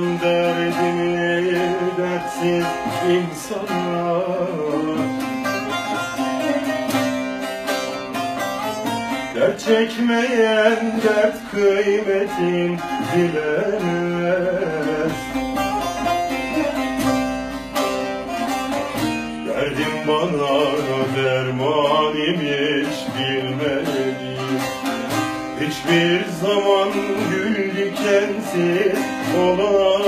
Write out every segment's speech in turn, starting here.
Anlatmam derdimi dertsiz insana Dert çekmeyen dert kıymetin bilemez. Derdim bana derman imiş bilmeliyim Hiçbir zaman gül dikensiz olamaz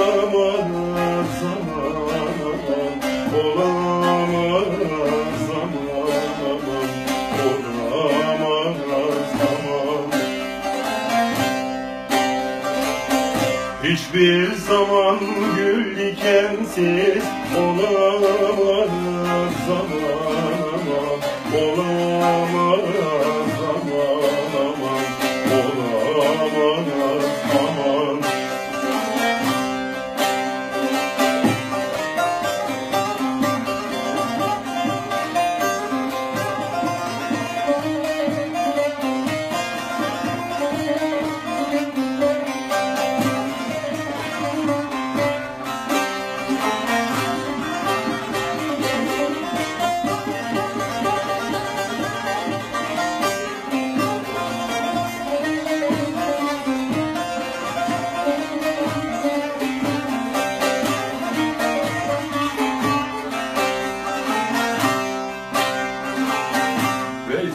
zaman. Olamaz zaman. Olamaz zaman Hiçbir zaman gül dikensiz olamaz zaman. Olamaz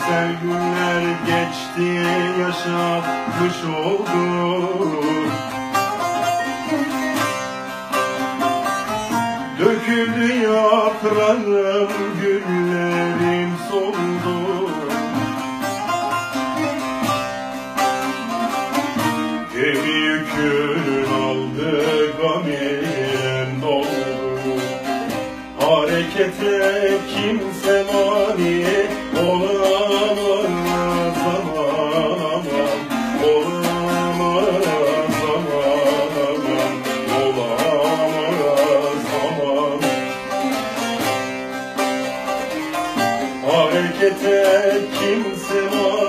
Veysel günler geçti yaşatmış oldum Döküldü yaprağım güllerim soldu Gemi yükünün aldı gamim doldu. Harekete kimse mani Harekete kimse mani